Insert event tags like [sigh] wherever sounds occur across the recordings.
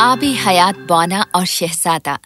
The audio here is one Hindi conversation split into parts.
आबी हयात बौना और शहजादा।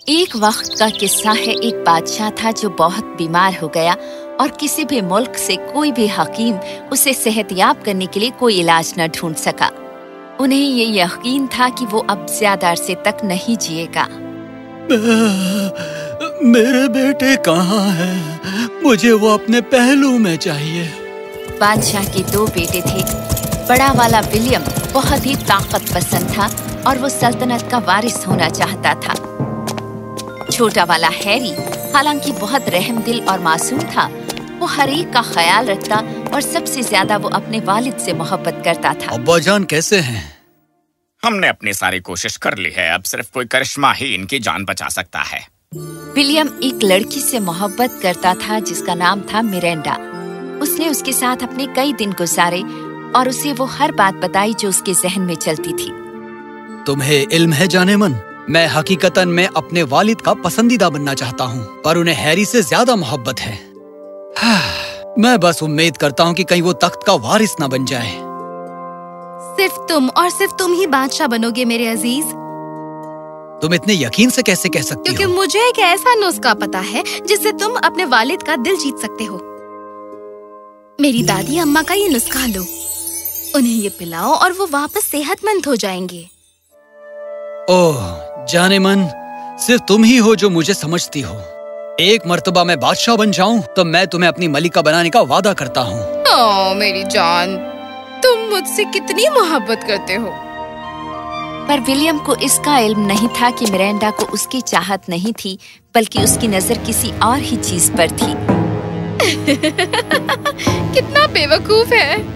एक वक्त का किस्सा है एक बादशाह था जो बहुत बीमार हो गया और किसी भी मुल्क से कोई भी हकीम उसे सेहतयाब करने के लिए कोई इलाज न ढूंढ सका। उन्हें ये यकीन था कि वो अब ज़्यादा अरसे तक नहीं जिएगा। मेरे बेटे कहाँ हैं? मुझे वो अपने पहलू में चाहिए। बादशाह के दो बेटे थे। बड़ा वाला विलियम बहुत ही ताकत पसंद था और वो सल्तनत का वारिस होना चाहता था। छोटा वाला हैरी हालाँकि बहुत रहम दिल और मासूम था वो हर एक का ख्याल रखता और सबसे ज़्यादा वो अपने वालिद से मोहब्बत करता था। अब्बा जान कैसे हैं? हमने अपनी सारी कोशिश कर ली है अब सिर्फ़ कोई करिश्मा ही इनकी जान बचा सकता है। विलियम एक लड़की से मोहब्बत करता था जिसका नाम था मिरेंडा। उसने उसके साथ अपने कई दिन गुजारे और उसे वो हर बात बताई जो उसके जहन में चलती थी। तुम्हें इल्म है जाने मन। मैं हकीकतन में अपने वालिद का पसंदीदा बनना चाहता हूँ पर उन्हें हैरी से ज़्यादा मोहब्बत है। [sighs] मैं बस उम्मीद करता हूँ कि कहीं वो तख्त का वारिस न बन जाए। सिर्फ़ तुम और सिर्फ़ तुम ही बादशाह बनोगे मेरे अज़ीज़। तुम इतने यकीन से कैसे कह सकते क्योंकि हो? मुझे एक ऐसा नुस्खा पता है जिससे तुम अपने वालिद का दिल जीत सकते हो। मेरी दादी अम्मा का ये नुस्खा लो। उन्हें ये पिलाओ और वो वापस सेहतमंद हो जाएँगे। ओह जाने मन सिर्फ़ तुम ही हो जो मुझे समझती हो। एक मर्तबा मैं बादशाह बन जाऊँ तो मैं तुम्हें अपनी मलिका बनाने का वादा करता हूँ। ओ मेरी जान तुम मुझसे कितनी मोहब्बत करते हो? पर विलियम को इसका इल्म नहीं था कि मिरेंडा को उसकी चाहत नहीं थी बल्कि उसकी नज़र किसी और ही चीज़ पर थी। [laughs] कितना बेवकूफ़ है।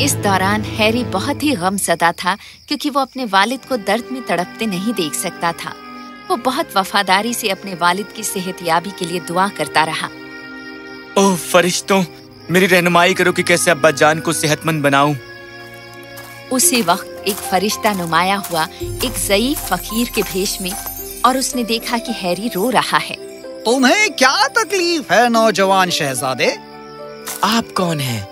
इस दौरान हैरी बहुत ही गमजदा था क्योंकि वो अपने वालिद को दर्द में तड़पते नहीं देख सकता था। वो बहुत वफादारी से अपने वालिद की सेहतयाबी के लिए दुआ करता रहा। ओह फरिश्तों मेरी रहनुमाई करो कि कैसे अब्बा जान को सेहतमंद बनाऊँ। उसी वक्त एक फरिश्ता नुमाया हुआ एक जयीफ फकीर के भेष में और उसने देखा कि हैरी रो रहा है। तुम्हें क्या तकलीफ़ है नौजवान शहजादे? आप कौन हैं?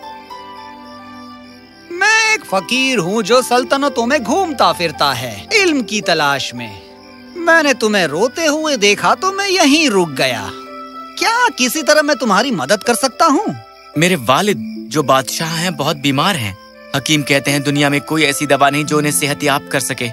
एक फकीर हूँ जो सल्तनतों में घूमता फिरता है इल्म की तलाश में। मैंने तुम्हें रोते हुए देखा तो मैं यहीं रुक गया। क्या किसी तरह मैं तुम्हारी मदद कर सकता हूँ? मेरे वालिद जो बादशाह हैं बहुत बीमार हैं। हकीम कहते हैं दुनिया में कोई ऐसी दवा नहीं जो उन्हें सेहतयाब कर सके।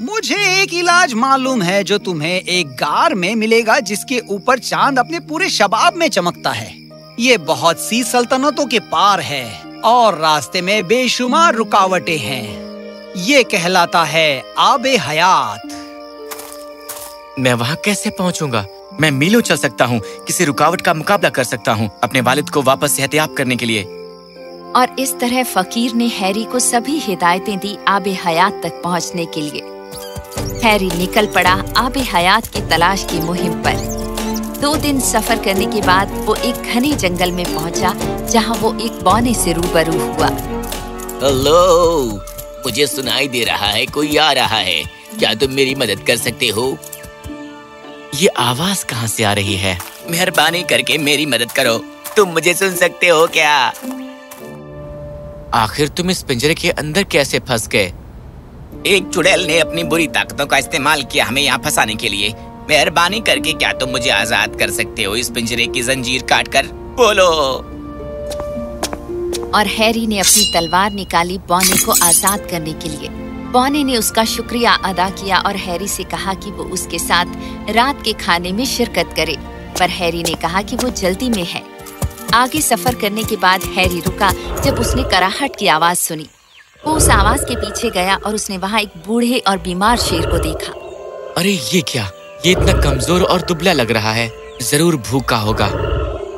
मुझे एक इलाज मालूम है जो तुम्हें एक गार में मिलेगा जिसके ऊपर चाँद अपने पूरे शबाब में चमकता है। ये बहुत सी सल्तनतों के पार है। और रास्ते में बेशुमार रुकावटें हैं। ये कहलाता है आबे हयात। मैं वहाँ कैसे पहुँचूँगा? मैं मीलों चल सकता हूँ किसी रुकावट का मुकाबला कर सकता हूँ अपने वालिद को वापस सेहतयाब करने के लिए। और इस तरह फकीर ने हैरी को सभी हिदायतें दी आबे हयात तक पहुँचने के लिए। हैरी निकल पड़ा आबे हयात की तलाश की मुहिम पर। दो दिन सफ़र करने के बाद वो एक घने जंगल में पहुँचा, जहाँ वो एक बौने से रूबरू हुआ। हेलो, मुझे सुनाई दे रहा है, कोई आ रहा है। क्या तुम मेरी मदद कर सकते हो? ये आवाज़ कहाँ से आ रही है? मेहरबानी करके मेरी मदद करो। तुम मुझे सुन सकते हो क्या? आखिर तुम इस पिंजरे के अंदर कैसे फंस गए? एक चुड़ैल ने अपनी बुरी ताकतों का इस्तेमाल किया हमें यहाँ फंसाने के लिए। मेहरबानी करके क्या तुम मुझे आज़ाद कर सकते हो इस पिंजरे की जंजीर काट कर बोलो। और हैरी ने अपनी तलवार निकाली बौने को आज़ाद करने के लिए। बौने ने उसका शुक्रिया अदा किया और हैरी से कहा कि वो उसके साथ रात के खाने में शिरकत करे। पर हैरी ने कहा कि वो जल्दी में है। आगे सफ़र करने के बाद हैरी रुका जब उसने कराहट की आवाज़ सुनी। वो उस आवाज़ के पीछे गया और उसने वहाँ एक बूढ़े और बीमार शेर को देखा। अरे ये क्या? ये इतना कमज़ोर और दुबला लग रहा है। ज़रूर भूखा होगा।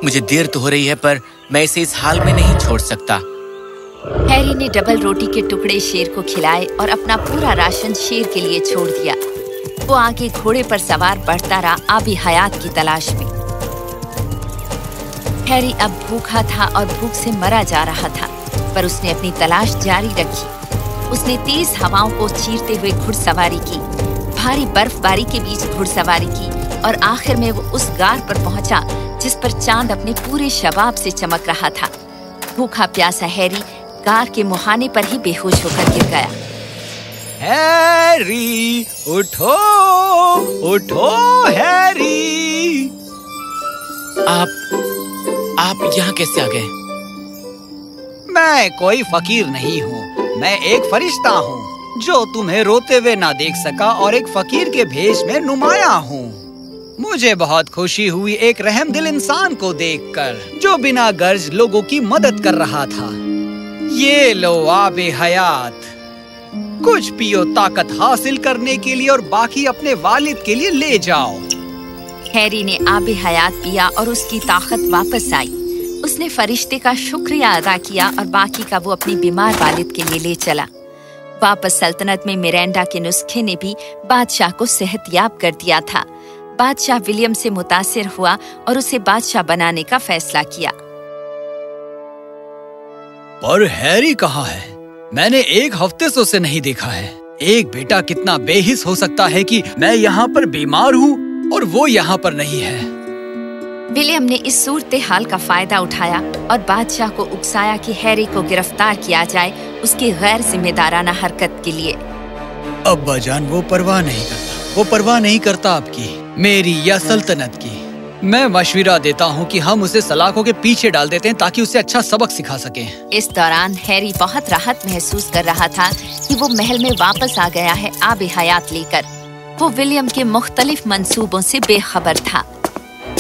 मुझे देर तो हो रही है, पर मैं इसे इस हाल में नहीं छोड़ सकता। हैरी ने डबल रोटी के टुकड़े शेर को खिलाए और अपना पूरा राशन शेर के लिए छोड़ दिया। वो आगे घोड़े पर सवार बढ़ता रहा आबी हयात की तलाश में। हैरी अब भूखा था और भूख से मरा जा रहा था, पर उसने अपनी तलाश जारी रखी। उसने तेज हवाओं को चीरते हुए घुड़सवारी की। भारी बर्फबारी के बीच घुड़सवारी की और आखिर में वो उस गार पर पहुँचा जिस पर चाँद अपने पूरे शबाब से चमक रहा था। भूखा प्यासा हैरी गार के मुहाने पर ही बेहोश होकर गिर गया। हैरी उठो उठो हैरी। आप आप यहाँ कैसे आ गए? मैं कोई फकीर नहीं हूँ मैं एक फरिश्ता हूँ। जो तुम्हें रोते हुए ना देख सका और एक फकीर के भेष में नुमाया हूँ। मुझे बहुत खुशी हुई एक रहम दिल इंसान को देखकर, जो बिना गर्ज लोगों की मदद कर रहा था। ये लो आबे हयात। कुछ पियो ताकत हासिल करने के लिए और बाकी अपने वालिद के लिए ले जाओ। हैरी ने आबे हयात पिया और उसकी ताकत वापस आई। उसने फरिश्ते का शुक्रिया अदा किया और बाकी का वो अपनी बीमार वालिद के लिए ले चला। वापस सल्तनत में मिरेंडा के नुस्खे ने भी बादशाह को सेहतयाब कर दिया था। बादशाह विलियम से मुतासिर हुआ और उसे बादशाह बनाने का फैसला किया। पर हैरी कहाँ है? मैंने एक हफ़्ते से उसे नहीं देखा है। एक बेटा कितना बेहिस हो सकता है कि मैं यहाँ पर बीमार हूँ और वो यहाँ पर नहीं है। विलियम ने इस सूरत हाल का फ़ायदा उठाया और बादशाह को उकसाया कि हैरी को गिरफ़्तार किया जाए उसकी गैर जिम्मेदाराना हरकत के लिए। अब्बा जान वो परवाह नहीं करता। वो परवाह नहीं करता आपकी। मेरी या सल्तनत की। मैं मशविरा देता हूँ कि हम उसे सलाखों के पीछे डाल देते हैं ताकि उसे अच्छा सबक सिखा सके। इस दौरान हैरी बहुत राहत महसूस कर रहा था कि वो महल में वापस आ गया है आब हयात लेकर। वो विलियम के मुख्तलिफ़ मंसूबों से बेखबर था।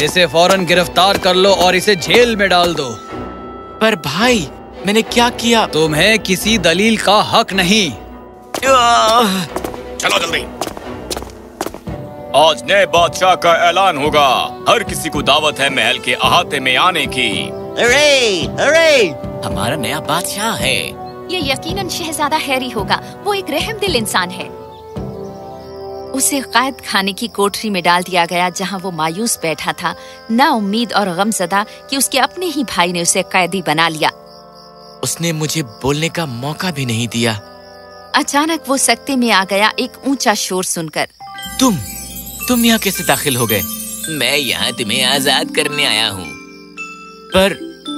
इसे फ़ौरन गिरफ़्तार कर लो और इसे जेल में डाल दो। पर भाई मैंने क्या किया? तुम्हें किसी दलील का हक नहीं। चलो जल्दी। आज नए बादशाह का ऐलान होगा। हर किसी को दावत है महल के अहाते में आने की। अरे अरे। हमारा नया बादशाह है। ये यकीनन शहजादा हैरी होगा। वो एक रहमदिल इंसान है। उसे कैद खाने की कोठरी में डाल दिया गया जहाँ वो मायूस बैठा था। ना उम्मीद और गमजदा कि उसके अपने ही भाई ने उसे कैदी बना लिया। उसने मुझे बोलने का मौका भी नहीं दिया। अचानक वो सकते में आ गया एक ऊँचा शोर सुनकर। तुम तुम यहाँ कैसे दाखिल हो गए? मैं यहाँ तुम्हें आज़ाद करने आया हूँ। पर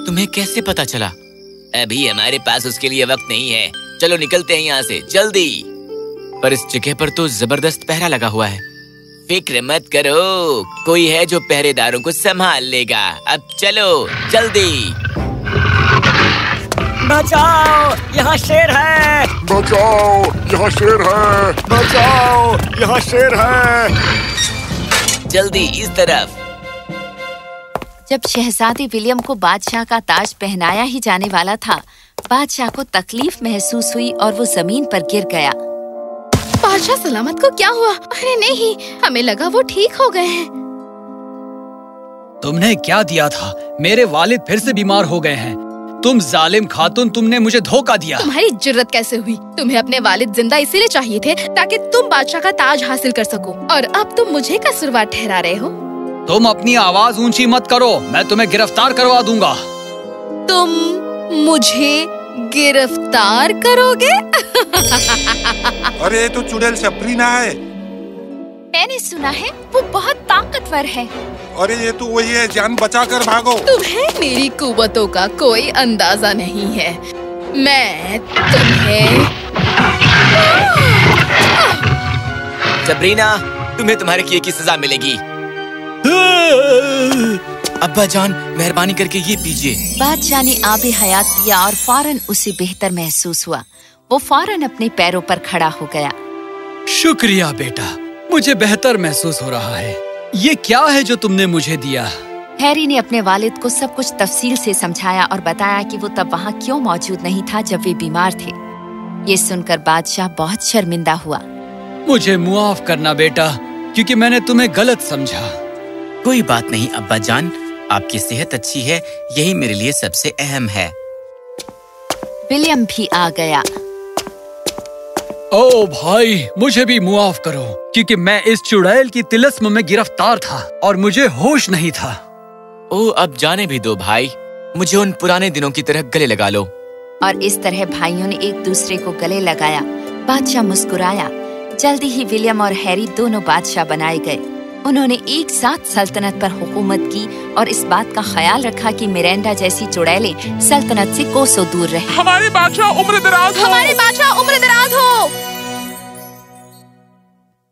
तुम्हें कैसे पता चला? अभी हमारे पास उसके लिए वक्त नहीं है। चलो निकलते हैं यहाँ से जल्दी! पर इस जगह पर तो ज़बरदस्त पहरा लगा हुआ है। फ़िक्र मत करो कोई है जो पहरेदारों को संभाल लेगा। अब चलो जल्दी। बचाओ यहाँ शेर है। बचाओ यहाँ शेर है। बचाओ यहाँ शेर है। जल्दी इस तरफ़। जब शहजादी विलियम को बादशाह का ताज पहनाया ही जाने वाला था बादशाह को तकलीफ़ महसूस हुई और वो ज़मीन पर गिर गया। बादशाह सलामत को क्या हुआ? अरे नहीं हमें लगा वो ठीक हो गए हैं। तुमने क्या दिया था? मेरे वालिद फिर से बीमार हो गए हैं। तुम जालिम खातून तुमने मुझे धोखा दिया। तुम्हारी ज़रूरत कैसे हुई? तुम्हें अपने वालिद ज़िंदा इसीलिए चाहिए थे ताकि तुम बादशाह का ताज हासिल कर सको। और अब तुम मुझे कसूरवार ठहरा रहे हो। तुम अपनी आवाज़ ऊँची मत करो मैं तुम्हें गिरफ़्तार करवा दूँगा। तुम मुझे गिरफ़्तार करोगे? अरे तो चुड़ैल सप्रीना है। मैंने सुना है वो बहुत ताकतवर है। अरे ये तो वही है जान बचा कर भागो। तुम्हें मेरी कुवतों का कोई अंदाज़ा नहीं है। मैं तुम्हें सबरीना तुम्हें तुम्हारे किए की सजा मिलेगी। अब्बा जान मेहरबानी करके ये पीजिए। बादशाह ने आबे हयात पिया और फ़ौरन उसे बेहतर महसूस हुआ। वो फ़ौरन अपने पैरों पर खड़ा हो गया। शुक्रिया बेटा मुझे बेहतर महसूस हो रहा है। ये क्या है जो तुमने मुझे दिया? हैरी ने अपने वालिद को सब कुछ तफसील से समझाया और बताया कि वो तब वहाँ क्यों मौजूद नहीं था जब वे बीमार थे। ये सुनकर बादशाह बहुत शर्मिंदा हुआ। मुझे मुआफ करना बेटा क्योंकि मैंने तुम्हें गलत समझा। कोई बात नहीं अब्बा जान। आपकी सेहत अच्छी है यही मेरे लिए सबसे अहम है। विलियम भी आ गया। ओ भाई मुझे भी मुआफ करो क्योंकि मैं इस चुड़ैल की तिलस्म में गिरफ़्तार था और मुझे होश नहीं था। ओ अब जाने भी दो भाई। मुझे उन पुराने दिनों की तरह गले लगा लो। और इस तरह भाइयों ने एक दूसरे को गले लगाया बादशाह मुस्कुराया। जल्दी ही विलियम और हैरी दोनों बादशाह बनाए गए। उन्होंने एक साथ सल्तनत पर हुकूमत की और इस बात का ख्याल रखा कि मिरेंडा जैसी चुड़ैलें सल्तनत से कोसों दूर रहे। हमारे बादशाह उम्र दराज हमारे बादशाह उम्र दराज हो।